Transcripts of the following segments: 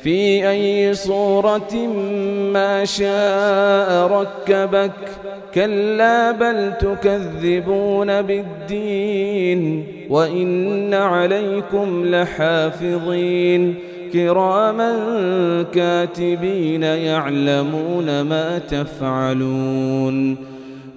في أي صورة ما شاء ركبك كلا بل تكذبون بالدين وإن عليكم لحافظين كراما كاتبين يعلمون ما تفعلون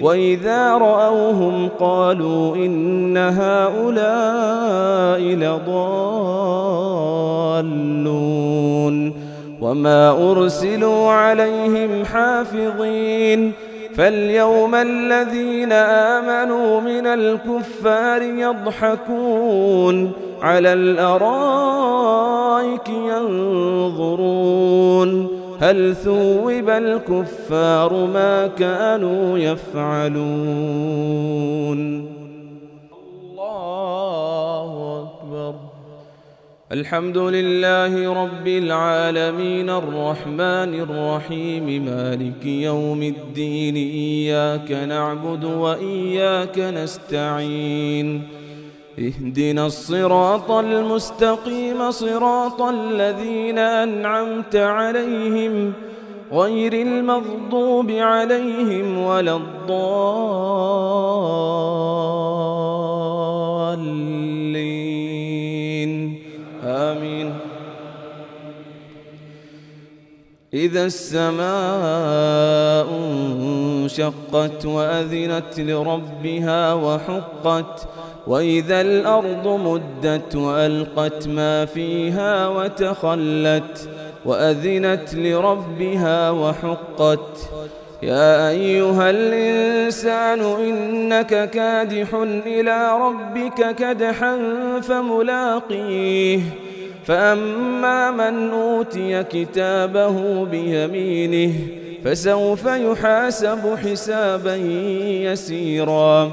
وإذا رأوهم قالوا إن هؤلاء لضالون وما أرسلوا عليهم حافظين فاليوم الذين آمنوا من الكفار يضحكون على الأرائك ينظرون هل ثوب الكفار ما كانوا يفعلون؟ الله أكبر. الحمد لله رب العالمين الرحمن الرحيم مالك يوم الدين إياك نعبد وإياك نستعين. اهدنا الصراط المستقيم صراط الذين أنعمت عليهم غير المغضوب عليهم ولا الضالين. آمين. إذا السماء انشقت وأذنت لربها وحقت وإذا الأرض مدت وألقت ما فيها وتخلت وأذنت لربها وحقت يا أيها الإنسان إنك كادح إلى ربك كدحا فملاقيه فأما من أوتي كتابه بيمينه فسوف يحاسب حسابا يسيرا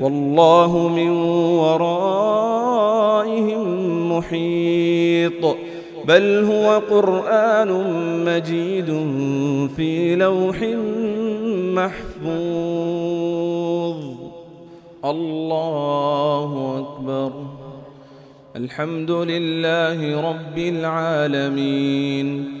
والله من ورائهم محيط. بل هو قرآن مجيد في لوح محفوظ. الله أكبر. الحمد لله رب العالمين.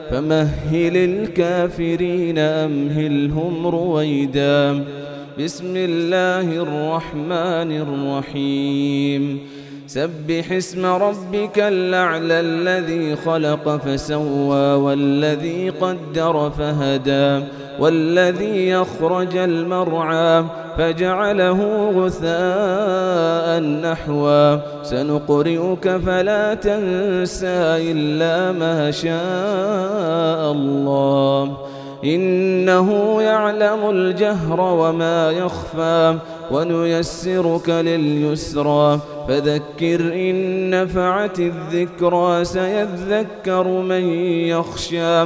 فمهل الكافرين أمهلهم رويدا. بسم الله الرحمن الرحيم. سبح اسم ربك الأعلى الذي خلق فسوى والذي قدر فهدى. والذي يخرج المرعى فجعله غثاء نحوا سنقرئك فلا تنسى إلا ما شاء الله. إنه يعلم الجهر وما يخفى ونيسرك لليسرى. فذكر إن نفعت الذكرى سيذكر من يخشى.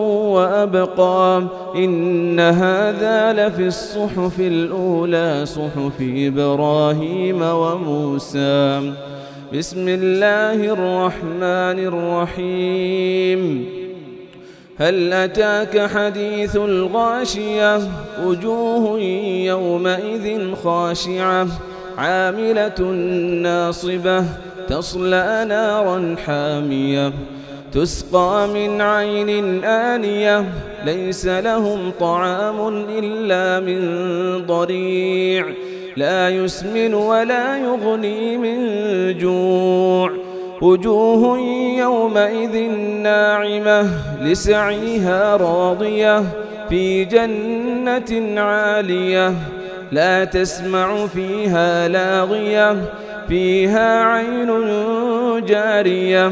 وأبقى إن هذا لفي الصحف الأولى صحف إبراهيم وموسى. بسم الله الرحمن الرحيم. هل أتاك حديث الغاشية؟ وجوه يومئذ خاشعة. عاملة ناصبة تصلى نارا حامية. تسقى من عين آنية ليس لهم طعام إلا من ضريع. لا يسمن ولا يغني من جوع. وجوه يومئذ ناعمة لسعيها راضية في جنة عالية. لا تسمع فيها لاغية فيها عين جارية.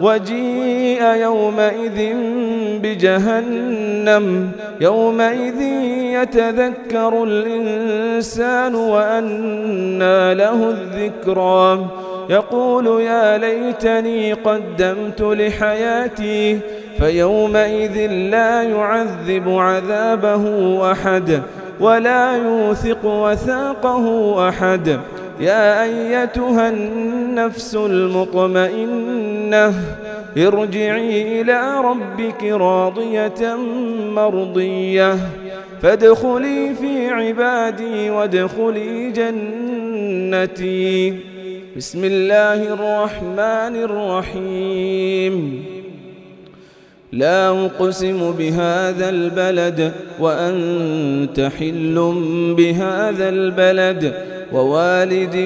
وجيء يومئذ بجهنم. يومئذ يتذكر الإنسان وأنى له الذكرى. يقول يا ليتني قدمت لحياتي فيومئذ لا يعذب عذابه أحد ولا يوثق وثاقه أحد. يا أيتها النفس المطمئنة ارجعي إلى ربك راضية مرضية. فادخلي في عبادي وادخلي جنتي. بسم الله الرحمن الرحيم. لا أقسم بهذا البلد وأنت حل بهذا البلد ووالد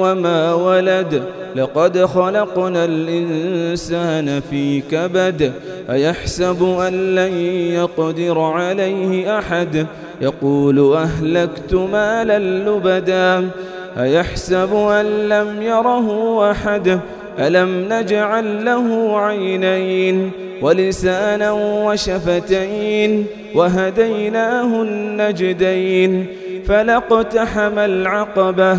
وما ولد لقد خلقنا الإنسان في كبد أيحسب أن لن يقدر عليه أحد؟ يقول أهلكت مالا لبدا أيحسب أن لم يره أحد؟ ألم نجعل له عينين ولسانا وشفتين وهديناه النجدين فلاقتحم العقبة.